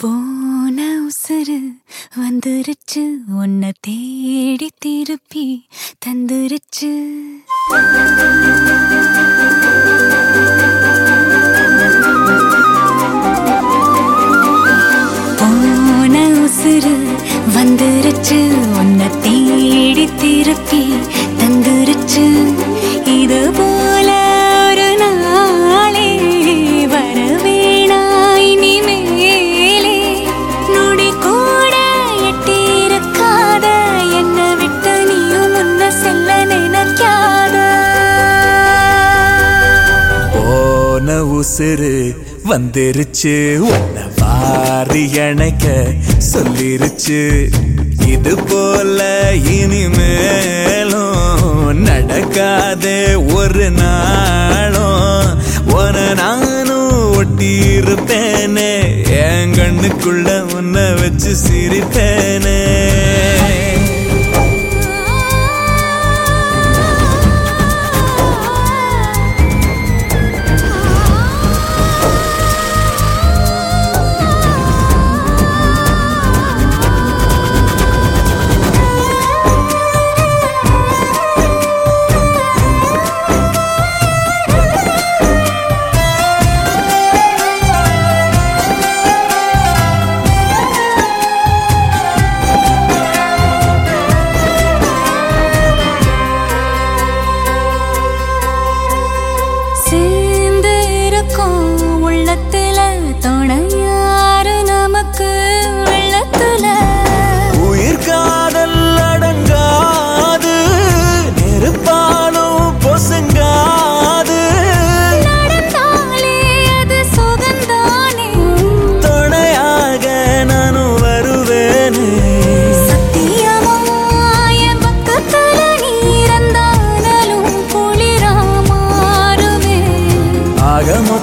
போன உசுறு வந்துருச்சு. உன்னை தேடி திருப்பி தந்துருச்சு. உசுறு வந்துருச்சு. உன்னை வாரி அணைக்க சொல்லிருச்சு. இது போல இனிமேலும் நடக்காதே ஒரு நாளும். ஒரு நானும் ஒட்டி இருப்பேனே என் கண்ணுக்குள்ள உன்னை வச்சு சிரிப்பேனே.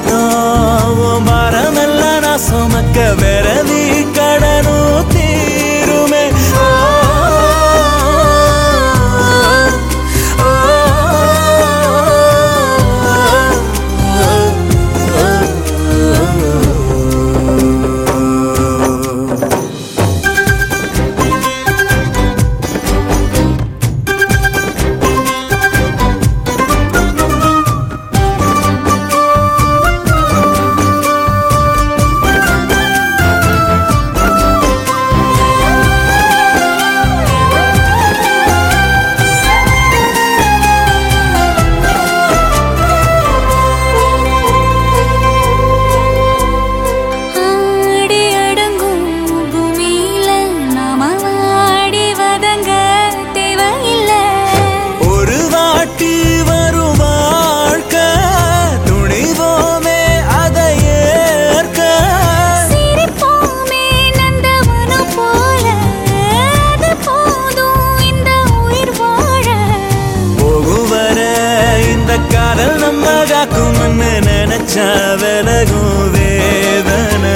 的。நினைச்சா விலகும் வேதனை.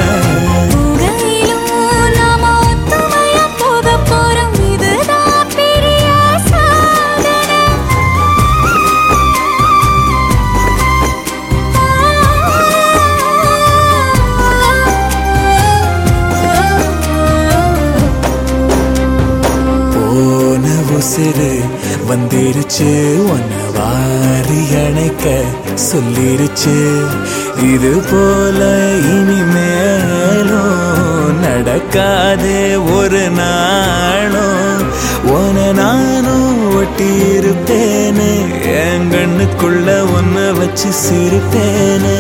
உசிறு வந்துருச்சு. உன்னை வாரி அணைக்க சொல்லிருச்சு. இது போல இனிமேலும் நடக்காதே ஒரு நாளும். உன நானும் ஒட்டி இருப்பேனே என் கண்ணுக்குள்ள உன்னை வச்சு சிரிப்பேனே.